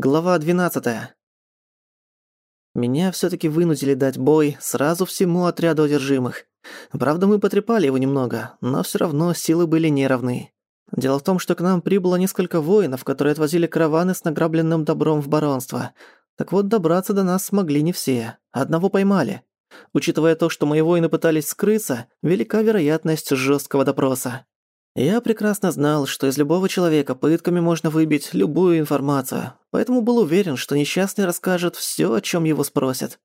Глава 12. Меня всё-таки вынудили дать бой сразу всему отряду одержимых. Правда, мы потрепали его немного, но всё равно силы были неравны. Дело в том, что к нам прибыло несколько воинов, которые отвозили караваны с награбленным добром в баронство. Так вот, добраться до нас смогли не все. Одного поймали. Учитывая то, что мои воины пытались скрыться, велика вероятность жёсткого допроса. Я прекрасно знал, что из любого человека пытками можно выбить любую информацию, поэтому был уверен, что несчастный расскажет всё, о чём его спросят.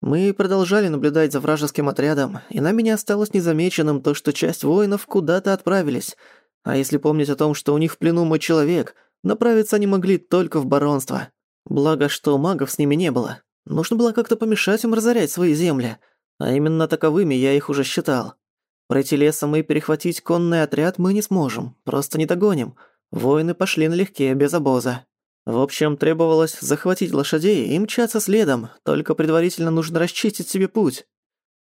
Мы продолжали наблюдать за вражеским отрядом, и нами не осталось незамеченным то, что часть воинов куда-то отправились. А если помнить о том, что у них в плену мой человек, направиться они могли только в баронство. Благо, что магов с ними не было. Нужно было как-то помешать им разорять свои земли. А именно таковыми я их уже считал. Пройти лесом и перехватить конный отряд мы не сможем, просто не догоним. Воины пошли налегке, без обоза. В общем, требовалось захватить лошадей и мчаться следом, только предварительно нужно расчистить себе путь.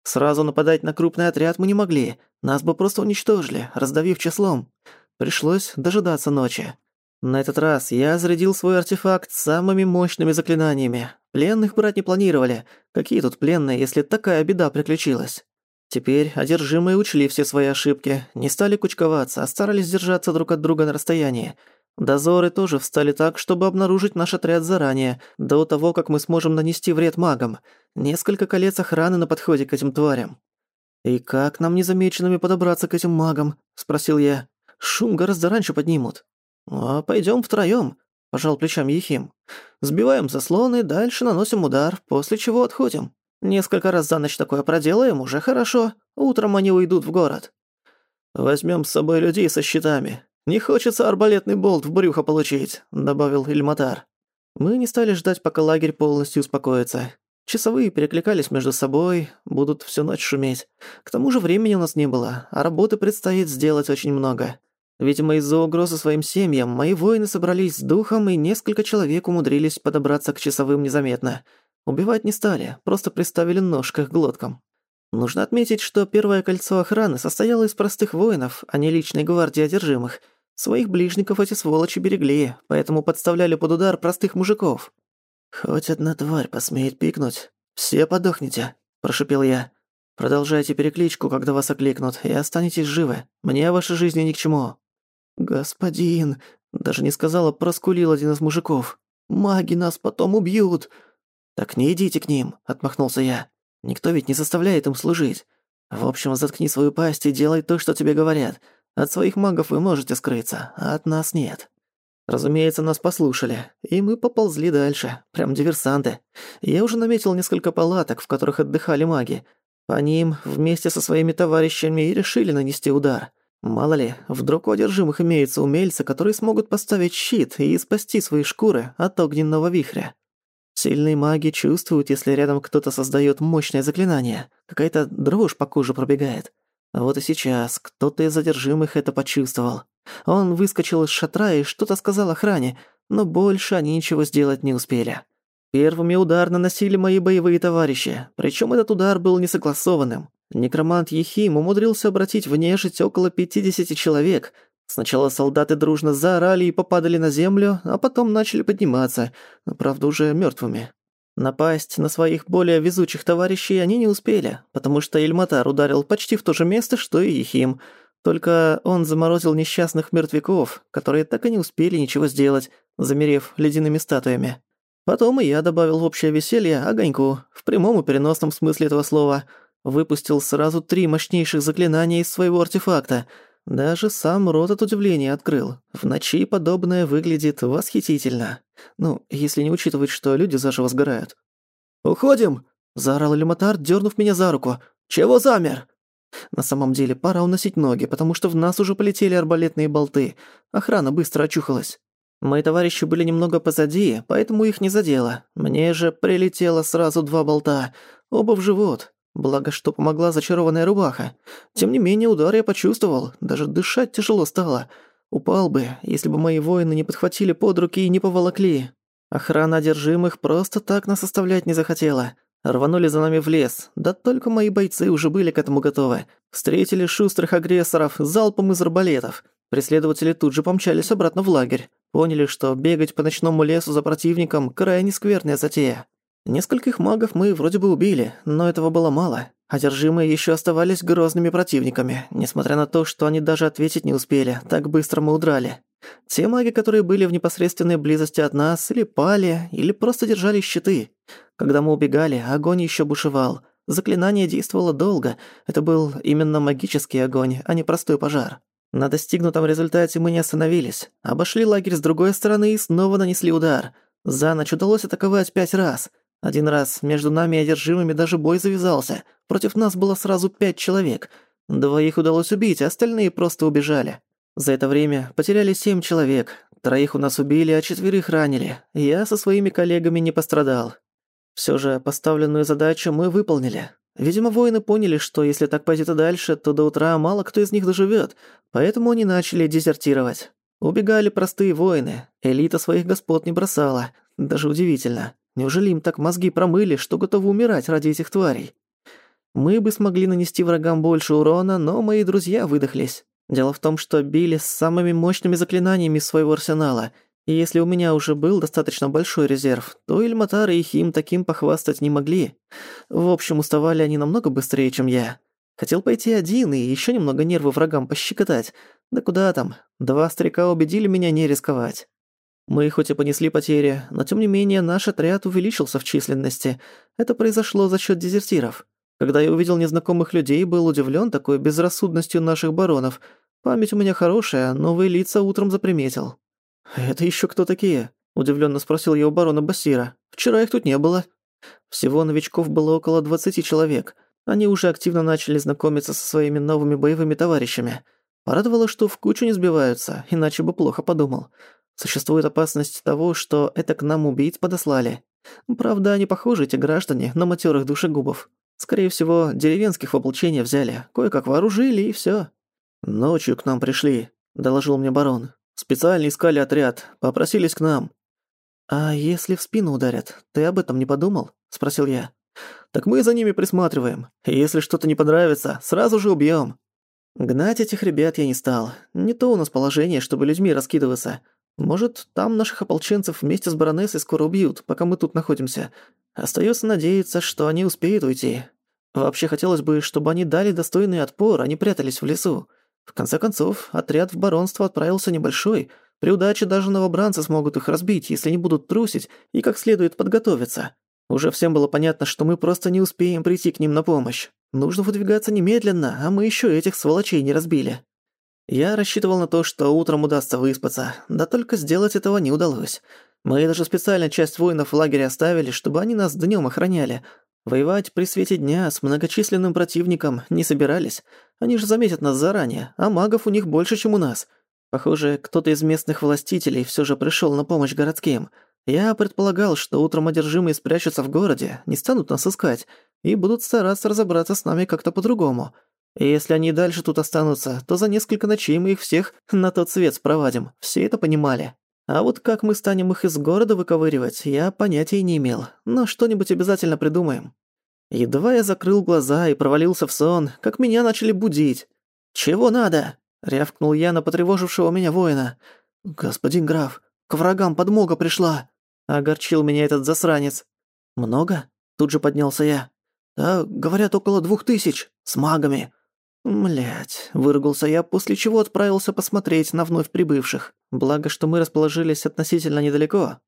Сразу нападать на крупный отряд мы не могли, нас бы просто уничтожили, раздавив числом. Пришлось дожидаться ночи. На этот раз я зарядил свой артефакт самыми мощными заклинаниями. Пленных брать не планировали. Какие тут пленные, если такая беда приключилась? Теперь одержимые учли все свои ошибки, не стали кучковаться, а старались держаться друг от друга на расстоянии. Дозоры тоже встали так, чтобы обнаружить наш отряд заранее, до того, как мы сможем нанести вред магам. Несколько колец охраны на подходе к этим тварям. «И как нам незамеченными подобраться к этим магам?» – спросил я. «Шум гораздо раньше поднимут». «А пойдём втроём», – пожал плечами Ехим. «Сбиваем заслоны, дальше наносим удар, после чего отходим». Несколько раз за ночь такое проделаем, уже хорошо. Утром они уйдут в город. Возьмем с собой людей со щитами. Не хочется арбалетный болт в брюхо получить», — добавил Ильматар. Мы не стали ждать, пока лагерь полностью успокоится. Часовые перекликались между собой, будут всю ночь шуметь. К тому же времени у нас не было, а работы предстоит сделать очень много. Видимо, из-за угрозы своим семьям мои воины собрались с духом, и несколько человек умудрились подобраться к часовым незаметно — Убивать не стали, просто приставили нож к их глоткам. Нужно отметить, что первое кольцо охраны состояло из простых воинов, а не личной гвардии одержимых. Своих ближников эти сволочи берегли, поэтому подставляли под удар простых мужиков. «Хоть одна тварь посмеет пикнуть, все подохнете», – прошипел я. «Продолжайте перекличку, когда вас окликнут, и останетесь живы. Мне вашей жизни ни к чему». «Господин», – даже не сказала, проскулил один из мужиков. «Маги нас потом убьют», «Так не идите к ним», — отмахнулся я. «Никто ведь не заставляет им служить. В общем, заткни свою пасть и делай то, что тебе говорят. От своих магов вы можете скрыться, а от нас нет». Разумеется, нас послушали, и мы поползли дальше, прям диверсанты. Я уже наметил несколько палаток, в которых отдыхали маги. По ним вместе со своими товарищами и решили нанести удар. Мало ли, вдруг у одержимых имеются умельцы, которые смогут поставить щит и спасти свои шкуры от огненного вихря. Сильные маги чувствуют, если рядом кто-то создаёт мощное заклинание. Какая-то дрожь по коже пробегает. А вот и сейчас кто-то из задержимых это почувствовал. Он выскочил из шатра и что-то сказал охране, но больше они ничего сделать не успели. Первыми удар наносили мои боевые товарищи, причём этот удар был несогласованным. Некромант Ехим умудрился обратить в нежить около 50 человек, Сначала солдаты дружно заорали и попадали на землю, а потом начали подниматься, правда уже мёртвыми. Напасть на своих более везучих товарищей они не успели, потому что Ильматар ударил почти в то же место, что и Ехим. Только он заморозил несчастных мертвяков, которые так и не успели ничего сделать, замерев ледяными статуями. Потом и я добавил в общее веселье огоньку, в прямом и переносном смысле этого слова. Выпустил сразу три мощнейших заклинания из своего артефакта — даже сам рот от удивления открыл. В ночи подобное выглядит восхитительно. Ну, если не учитывать, что люди заживо сгорают. «Уходим!» – заорал Элематар, дернув меня за руку. «Чего замер?» На самом деле пора уносить ноги, потому что в нас уже полетели арбалетные болты. Охрана быстро очухалась. Мои товарищи были немного позади, поэтому их не задело. Мне же прилетело сразу два болта, оба в живот. Благо, что помогла зачарованная рубаха. Тем не менее, удар я почувствовал, даже дышать тяжело стало. Упал бы, если бы мои воины не подхватили под руки и не поволокли. Охрана одержимых просто так нас оставлять не захотела. Рванули за нами в лес, да только мои бойцы уже были к этому готовы. Встретили шустрых агрессоров залпом из арбалетов. Преследователи тут же помчались обратно в лагерь. Поняли, что бегать по ночному лесу за противником – крайне скверная затея. Нескольких магов мы вроде бы убили, но этого было мало. Одержимые еще оставались грозными противниками, несмотря на то, что они даже ответить не успели, так быстро мы удрали. Те маги, которые были в непосредственной близости от нас, или пали, или просто держали щиты. Когда мы убегали, огонь еще бушевал. Заклинание действовало долго. Это был именно магический огонь, а не простой пожар. На достигнутом результате мы не остановились. Обошли лагерь с другой стороны и снова нанесли удар. За ночь удалось атаковать пять раз. Один раз между нами и одержимыми даже бой завязался. Против нас было сразу пять человек. Двоих удалось убить, остальные просто убежали. За это время потеряли семь человек. Троих у нас убили, а четверых ранили. Я со своими коллегами не пострадал. Всё же поставленную задачу мы выполнили. Видимо, воины поняли, что если так пойдёт и дальше, то до утра мало кто из них доживёт, поэтому они начали дезертировать. Убегали простые воины, элита своих господ не бросала. Даже удивительно. Неужели им так мозги промыли, что готовы умирать ради этих тварей? Мы бы смогли нанести врагам больше урона, но мои друзья выдохлись. Дело в том, что били с самыми мощными заклинаниями своего арсенала, и если у меня уже был достаточно большой резерв, то Ильматар и Хим таким похвастать не могли. В общем, уставали они намного быстрее, чем я. Хотел пойти один и ещё немного нервы врагам пощекотать. Да куда там, два старика убедили меня не рисковать. Мы хоть и понесли потери, но тем не менее наш отряд увеличился в численности. Это произошло за счет дезертиров. Когда я увидел незнакомых людей, был удивлен такой безрассудностью наших баронов. Память у меня хорошая, новые лица утром заприметил. «Это еще кто такие?» – удивленно спросил я у барона Басира. «Вчера их тут не было». Всего новичков было около 20 человек. Они уже активно начали знакомиться со своими новыми боевыми товарищами. Порадовало, что в кучу не сбиваются, иначе бы плохо подумал. Существует опасность того, что это к нам убийц подослали. Правда, они похожи, эти граждане, на матерых душегубов. Скорее всего, деревенских в ополчение взяли, кое-как вооружили и всё. «Ночью к нам пришли», — доложил мне барон. «Специально искали отряд, попросились к нам». «А если в спину ударят, ты об этом не подумал?» — спросил я. «Так мы за ними присматриваем. Если что-то не понравится, сразу же убьём». Гнать этих ребят я не стал. Не то у нас положение, чтобы людьми раскидываться. Может, там наших ополченцев вместе с баронессой скоро убьют, пока мы тут находимся. Остаётся надеяться, что они успеют уйти. Вообще хотелось бы, чтобы они дали достойный отпор, а не прятались в лесу. В конце концов, отряд в баронство отправился небольшой. При удаче даже новобранцы смогут их разбить, если не будут трусить и как следует подготовиться. Уже всем было понятно, что мы просто не успеем прийти к ним на помощь. Нужно выдвигаться немедленно, а мы ещё этих сволочей не разбили. Я рассчитывал на то, что утром удастся выспаться, да только сделать этого не удалось. Мы даже специально часть воинов в лагере оставили, чтобы они нас днём охраняли. Воевать при свете дня с многочисленным противником не собирались. Они же заметят нас заранее, а магов у них больше, чем у нас. Похоже, кто-то из местных властителей всё же пришёл на помощь городским. Я предполагал, что утром одержимые спрячутся в городе, не станут нас искать и будут стараться разобраться с нами как-то по-другому. Если они дальше тут останутся, то за несколько ночей мы их всех на тот свет спровадим. Все это понимали. А вот как мы станем их из города выковыривать, я понятия не имел. Но что-нибудь обязательно придумаем. Едва я закрыл глаза и провалился в сон, как меня начали будить. «Чего надо?» — рявкнул я на потревожившего меня воина. «Господин граф, к врагам подмога пришла!» — огорчил меня этот засранец. «Много?» — тут же поднялся я. «Да, говорят, около двух тысяч, с магами. Млять, выругался я, после чего отправился посмотреть на вновь прибывших. Благо, что мы расположились относительно недалеко.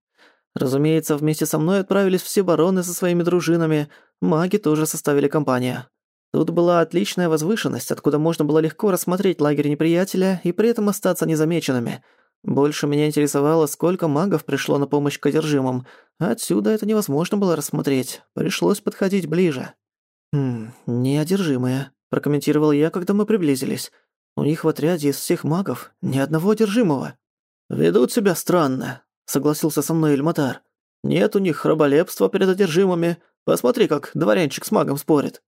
Разумеется, вместе со мной отправились все бароны со своими дружинами, маги тоже составили компанию. Тут была отличная возвышенность, откуда можно было легко рассмотреть лагерь неприятеля и при этом остаться незамеченными. Больше меня интересовало, сколько магов пришло на помощь к одержимым. Отсюда это невозможно было рассмотреть. Пришлось подходить ближе. Хм, неодержимые прокомментировал я, когда мы приблизились. У них в отряде из всех магов ни одного одержимого. «Ведут себя странно», — согласился со мной Эльматар. «Нет у них храболепства перед одержимыми. Посмотри, как дворянчик с магом спорит».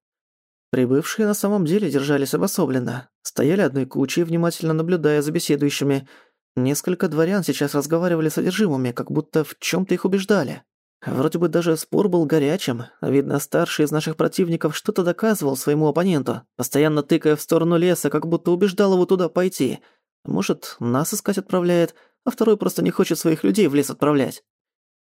Прибывшие на самом деле держались обособленно. Стояли одной кучей, внимательно наблюдая за беседующими. Несколько дворян сейчас разговаривали с одержимыми, как будто в чем то их убеждали. Вроде бы даже спор был горячим. Видно, старший из наших противников что-то доказывал своему оппоненту, постоянно тыкая в сторону леса, как будто убеждал его туда пойти. Может, нас искать отправляет, а второй просто не хочет своих людей в лес отправлять.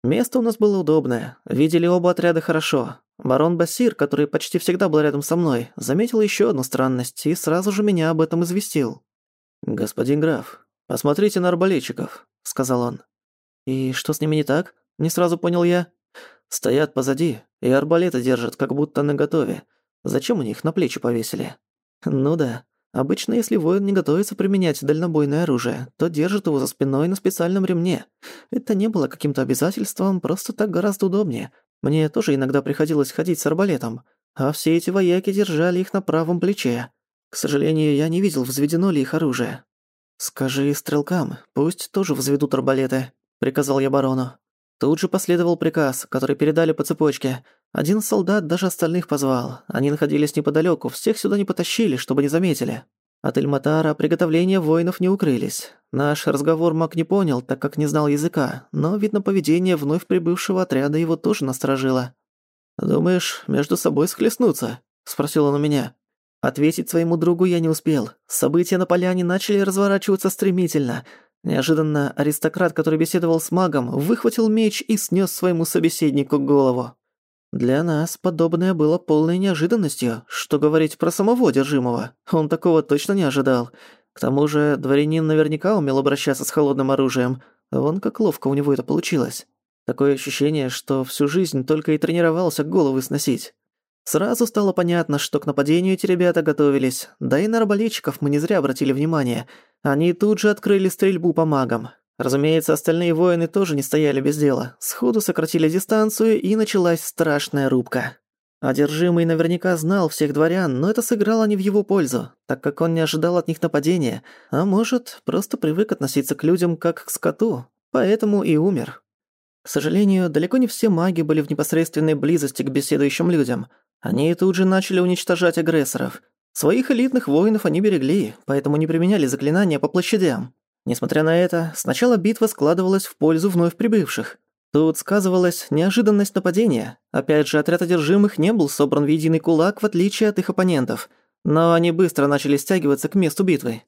Место у нас было удобное, видели оба отряда хорошо. Барон Басир, который почти всегда был рядом со мной, заметил еще одну странность и сразу же меня об этом известил. «Господин граф, посмотрите на арбалетчиков», — сказал он. «И что с ними не так?» — не сразу понял я. «Стоят позади, и арбалеты держат, как будто наготове. Зачем они их на плечи повесили?» «Ну да, Обычно, если воин не готовится применять дальнобойное оружие, то держит его за спиной на специальном ремне. Это не было каким-то обязательством, просто так гораздо удобнее. Мне тоже иногда приходилось ходить с арбалетом, а все эти вояки держали их на правом плече. К сожалению, я не видел, взведено ли их оружие. «Скажи стрелкам, пусть тоже взведут арбалеты», — приказал я барону. Тут же последовал приказ, который передали по цепочке. Один солдат даже остальных позвал. Они находились неподалёку, всех сюда не потащили, чтобы не заметили. От Эльматара приготовления воинов не укрылись. Наш разговор маг не понял, так как не знал языка, но, видно, поведение вновь прибывшего отряда его тоже насторожило. «Думаешь, между собой схлестнуться?» – спросил он у меня. Ответить своему другу я не успел. События на поляне начали разворачиваться стремительно. Неожиданно аристократ, который беседовал с магом, выхватил меч и снес своему собеседнику голову. Для нас подобное было полной неожиданностью, что говорить про самого одержимого. Он такого точно не ожидал. К тому же дворянин наверняка умел обращаться с холодным оружием. Вон как ловко у него это получилось. Такое ощущение, что всю жизнь только и тренировался головы сносить. Сразу стало понятно, что к нападению эти ребята готовились. Да и на арбалетчиков мы не зря обратили внимание. Они тут же открыли стрельбу по магам. Разумеется, остальные воины тоже не стояли без дела. Сходу сократили дистанцию, и началась страшная рубка. Одержимый наверняка знал всех дворян, но это сыграло не в его пользу, так как он не ожидал от них нападения, а может, просто привык относиться к людям как к скоту, поэтому и умер. К сожалению, далеко не все маги были в непосредственной близости к беседующим людям. Они тут же начали уничтожать агрессоров. Своих элитных воинов они берегли, поэтому не применяли заклинания по площадям. Несмотря на это, сначала битва складывалась в пользу вновь прибывших. Тут сказывалась неожиданность нападения. Опять же, отряд одержимых не был собран в единый кулак, в отличие от их оппонентов. Но они быстро начали стягиваться к месту битвы.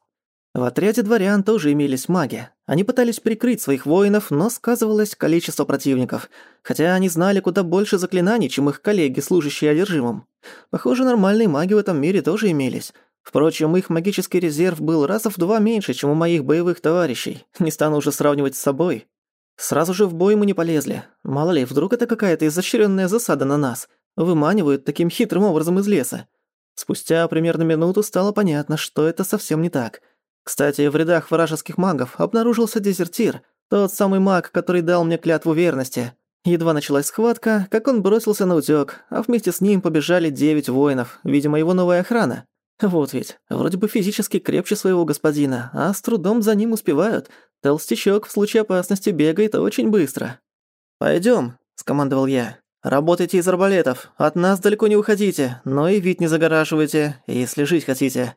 В отряде дворян тоже имелись маги. Они пытались прикрыть своих воинов, но сказывалось количество противников, хотя они знали куда больше заклинаний, чем их коллеги, служащие одержимым. Похоже, нормальные маги в этом мире тоже имелись. Впрочем, их магический резерв был раза в два меньше, чем у моих боевых товарищей. Не стану уже сравнивать с собой. Сразу же в бой мы не полезли. Мало ли, вдруг это какая-то изощренная засада на нас. Выманивают таким хитрым образом из леса. Спустя примерно минуту стало понятно, что это совсем не так. Кстати, в рядах вражеских магов обнаружился дезертир, тот самый маг, который дал мне клятву верности. Едва началась схватка, как он бросился на утёк, а вместе с ним побежали девять воинов, видимо, его новая охрана. Вот ведь, вроде бы физически крепче своего господина, а с трудом за ним успевают. Толстячок в случае опасности бегает очень быстро. «Пойдём», — скомандовал я. «Работайте из арбалетов, от нас далеко не уходите, но и вид не загораживайте, если жить хотите».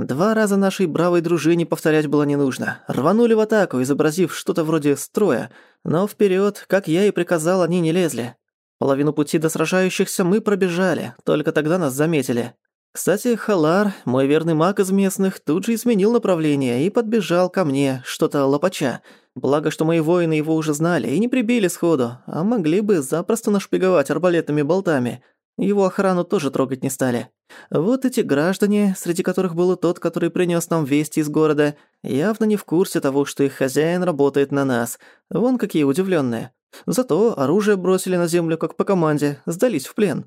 Два раза нашей бравой дружине повторять было не нужно. Рванули в атаку, изобразив что-то вроде строя, но вперёд, как я и приказал, они не лезли. Половину пути до сражающихся мы пробежали, только тогда нас заметили. Кстати, Халар, мой верный маг из местных, тут же изменил направление и подбежал ко мне, что-то лопача. Благо, что мои воины его уже знали и не прибили сходу, а могли бы запросто нашпиговать арбалетными болтами. Его охрану тоже трогать не стали. Вот эти граждане, среди которых был тот, который принёс нам вести из города, явно не в курсе того, что их хозяин работает на нас. Вон какие удивлённые. Зато оружие бросили на землю, как по команде, сдались в плен.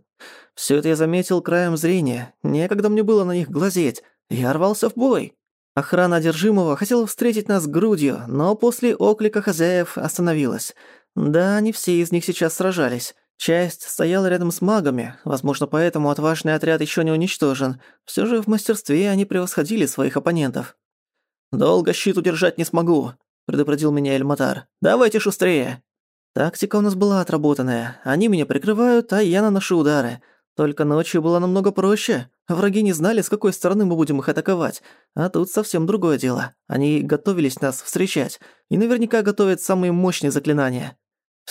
Всё это я заметил краем зрения, некогда мне было на них глазеть. Я рвался в бой. Охрана одержимого хотела встретить нас грудью, но после оклика хозяев остановилась. Да, не все из них сейчас сражались. Часть стояла рядом с магами, возможно, поэтому отважный отряд ещё не уничтожен. Всё же в мастерстве они превосходили своих оппонентов. «Долго щит удержать не смогу», — предупредил меня Эльматар. «Давайте шустрее». Тактика у нас была отработанная. Они меня прикрывают, а я наношу удары. Только ночью было намного проще. Враги не знали, с какой стороны мы будем их атаковать. А тут совсем другое дело. Они готовились нас встречать. И наверняка готовят самые мощные заклинания.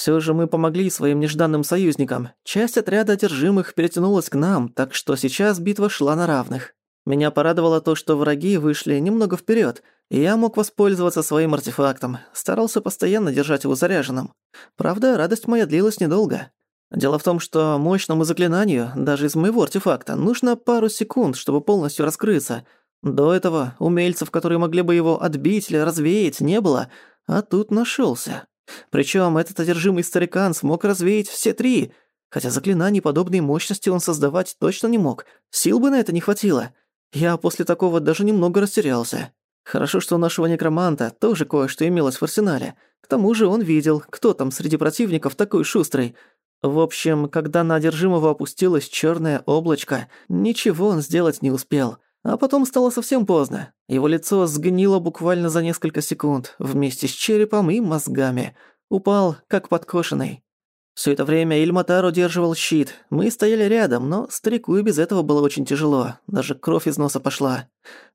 Всё же мы помогли своим нежданным союзникам. Часть отряда одержимых перетянулась к нам, так что сейчас битва шла на равных. Меня порадовало то, что враги вышли немного вперед, и я мог воспользоваться своим артефактом. Старался постоянно держать его заряженным. Правда, радость моя длилась недолго. Дело в том, что мощному заклинанию, даже из моего артефакта, нужно пару секунд, чтобы полностью раскрыться. До этого умельцев, которые могли бы его отбить или развеять, не было, а тут нашелся. Причем этот одержимый старикан смог развеять все три, хотя заклинаний подобной мощности он создавать точно не мог, сил бы на это не хватило. Я после такого даже немного растерялся. Хорошо, что у нашего некроманта тоже кое-что имелось в арсенале. К тому же он видел, кто там среди противников такой шустрый. В общем, когда на одержимого опустилось черное облачко, ничего он сделать не успел. А потом стало совсем поздно. Его лицо сгнило буквально за несколько секунд, вместе с черепом и мозгами. Упал, как подкошенный. Все это время Ильматар удерживал щит. Мы стояли рядом, но старику и без этого было очень тяжело. Даже кровь из носа пошла.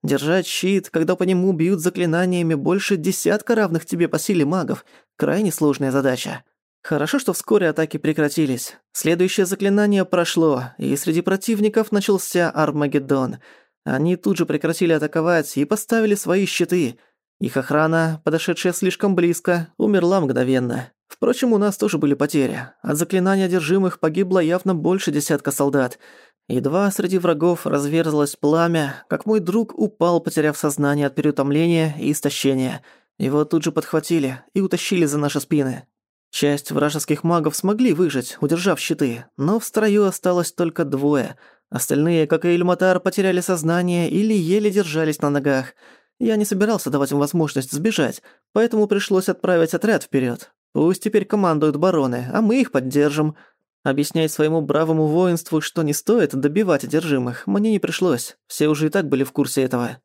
Держать щит, когда по нему бьют заклинаниями больше десятка равных тебе по силе магов, крайне сложная задача. Хорошо, что вскоре атаки прекратились. Следующее заклинание прошло, и среди противников начался Армагеддон. Они тут же прекратили атаковать и поставили свои щиты. Их охрана, подошедшая слишком близко, умерла мгновенно. Впрочем, у нас тоже были потери. От заклинания одержимых погибло явно больше десятка солдат. Едва среди врагов разверзлось пламя, как мой друг упал, потеряв сознание от переутомления и истощения. Его тут же подхватили и утащили за наши спины. Часть вражеских магов смогли выжить, удержав щиты, но в строю осталось только двое. Остальные, как и Эльматар, потеряли сознание или еле держались на ногах. Я не собирался давать им возможность сбежать, поэтому пришлось отправить отряд вперед. Пусть теперь командуют бароны, а мы их поддержим. Объяснять своему бравому воинству, что не стоит добивать одержимых, мне не пришлось. Все уже и так были в курсе этого.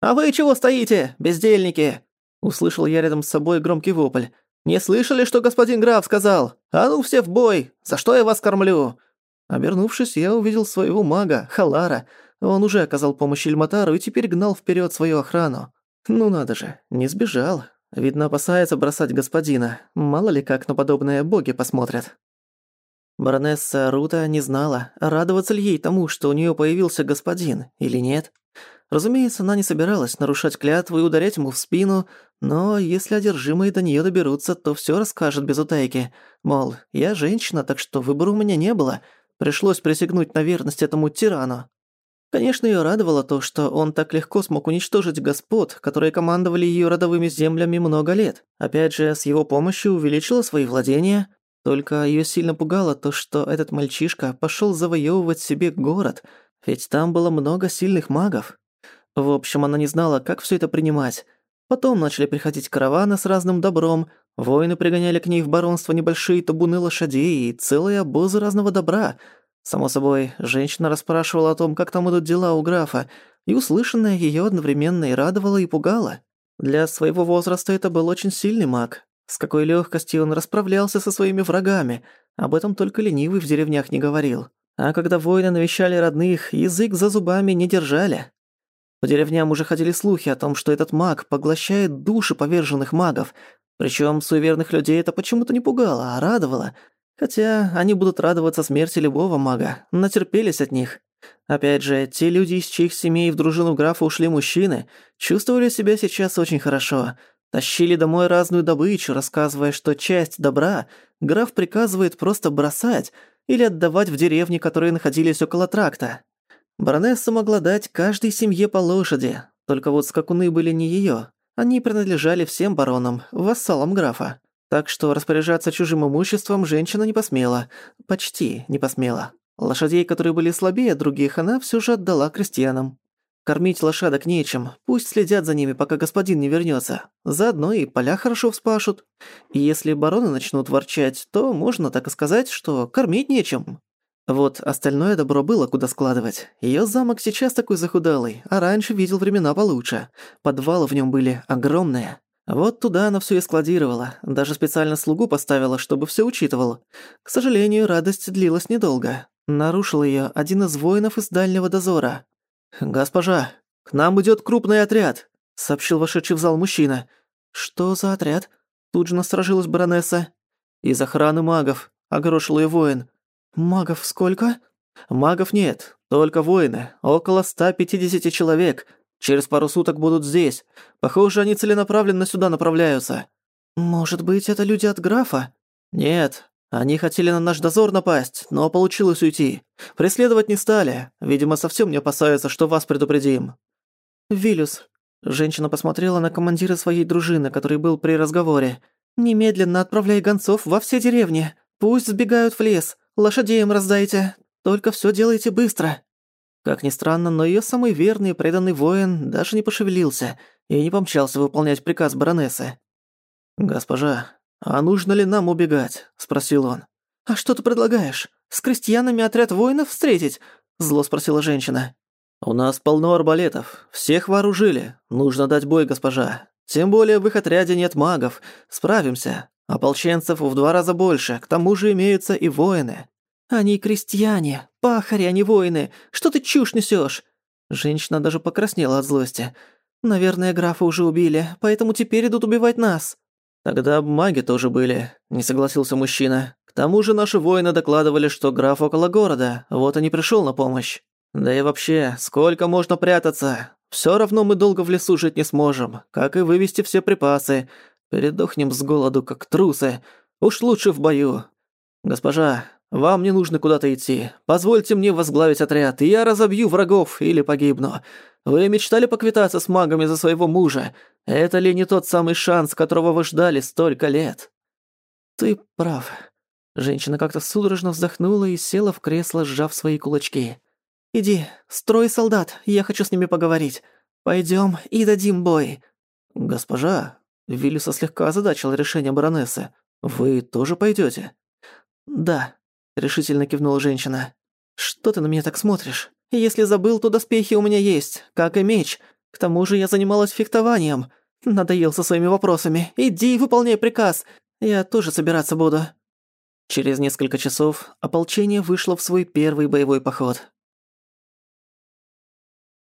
«А вы чего стоите, бездельники?» Услышал я рядом с собой громкий вопль. «Не слышали, что господин граф сказал? А ну все в бой! За что я вас кормлю?» Обернувшись, я увидел своего мага, Халара. Он уже оказал помощь Ильматару и теперь гнал вперед свою охрану. Ну надо же, не сбежал. Видно, опасается бросать господина. Мало ли как на подобное боги посмотрят. Баронесса Рута не знала, радоваться ли ей тому, что у нее появился господин, или нет. Разумеется, она не собиралась нарушать клятву и ударять ему в спину, но если одержимые до нее доберутся, то все расскажет без утайки. Мол, я женщина, так что выбора у меня не было. Пришлось присягнуть на верность этому тирану. Конечно, ее радовало то, что он так легко смог уничтожить господ, которые командовали ее родовыми землями много лет. Опять же, с его помощью увеличила свои владения. Только ее сильно пугало то, что этот мальчишка пошел завоевывать себе город, ведь там было много сильных магов. В общем, она не знала, как все это принимать. Потом начали приходить караваны с разным добром, воины пригоняли к ней в баронство небольшие табуны лошадей и целые обозы разного добра. Само собой, женщина расспрашивала о том, как там идут дела у графа, и услышанное ее одновременно и радовало, и пугало. Для своего возраста это был очень сильный маг. С какой легкостью он расправлялся со своими врагами. Об этом только ленивый в деревнях не говорил. А когда воины навещали родных, язык за зубами не держали. По деревням уже ходили слухи о том, что этот маг поглощает души поверженных магов. Причем суеверных людей это почему-то не пугало, а радовало. Хотя они будут радоваться смерти любого мага, натерпелись от них. Опять же, те люди, из чьих семей в дружину графа ушли мужчины, чувствовали себя сейчас очень хорошо. Тащили домой разную добычу, рассказывая, что часть добра граф приказывает просто бросать или отдавать в деревни, которые находились около тракта. Баронесса могла дать каждой семье по лошади, только вот скакуны были не её. Они принадлежали всем баронам, вассалам графа. Так что распоряжаться чужим имуществом женщина не посмела. Почти не посмела. Лошадей, которые были слабее других, она всё же отдала крестьянам. Кормить лошадок нечем, пусть следят за ними, пока господин не вернётся. Заодно и поля хорошо вспашут. И если бароны начнут ворчать, то можно так и сказать, что кормить нечем. Вот остальное добро было куда складывать. Её замок сейчас такой захудалый, а раньше видел времена получше. Подвалы в нём были огромные. Вот туда она всё и складировала. Даже специально слугу поставила, чтобы всё учитывал. К сожалению, радость длилась недолго. Нарушил её один из воинов из дальнего дозора. «Госпожа, к нам идёт крупный отряд», — сообщил вошедший в зал мужчина. «Что за отряд?» Тут же насторожилась баронесса. «Из охраны магов», — огорошил её воин. «Магов сколько?» «Магов нет. Только воины, около 150 человек. Через пару суток будут здесь. Похоже, они целенаправленно сюда направляются». «Может быть, это люди от графа?» «Нет, они хотели на наш дозор напасть, но получилось уйти. Преследовать не стали. Видимо, совсем не опасаются, что вас предупредим». «Вилюс». Женщина посмотрела на командира своей дружины, который был при разговоре. «Немедленно отправляй гонцов во все деревни. Пусть сбегают в лес. Лошадей им раздайте. Только всё делайте быстро». Как ни странно, но её самый верный и преданный воин даже не пошевелился и не помчался выполнять приказ баронессы. «Госпожа, а нужно ли нам убегать?» – спросил он. «А что ты предлагаешь? С крестьянами отряд воинов встретить?» – зло спросила женщина. «У нас полно арбалетов. Всех вооружили. Нужно дать бой, госпожа. Тем более в их отряде нет магов. Справимся. Ополченцев в два раза больше. К тому же имеются и воины». «Они крестьяне. Пахари, а не воины. Что ты чушь несёшь?» Женщина даже покраснела от злости. «Наверное, графа уже убили, поэтому теперь идут убивать нас». «Тогда маги тоже были», — не согласился мужчина. «К тому же наши воины докладывали, что граф около города, вот и не пришёл на помощь». Да и вообще, сколько можно прятаться? Всё равно мы долго в лесу жить не сможем, как и вывести все припасы. Передохнем с голоду, как трусы. Уж лучше в бою. Госпожа, вам не нужно куда-то идти. Позвольте мне возглавить отряд, и я разобью врагов или погибну. Вы мечтали поквитаться с магами за своего мужа. Это ли не тот самый шанс, которого вы ждали столько лет? Ты прав. Женщина как-то судорожно вздохнула и села в кресло, сжав свои кулачки. «Иди, строй солдат, я хочу с ними поговорить. Пойдём и дадим бой». «Госпожа», — Виллиса слегка озадачил решение баронессы, «вы тоже пойдёте?» «Да», — решительно кивнула женщина. «Что ты на меня так смотришь? Если забыл, то доспехи у меня есть, как и меч. К тому же я занималась фехтованием. Надоел со своими вопросами. Иди и выполняй приказ. Я тоже собираться буду». Через несколько часов ополчение вышло в свой первый боевой поход.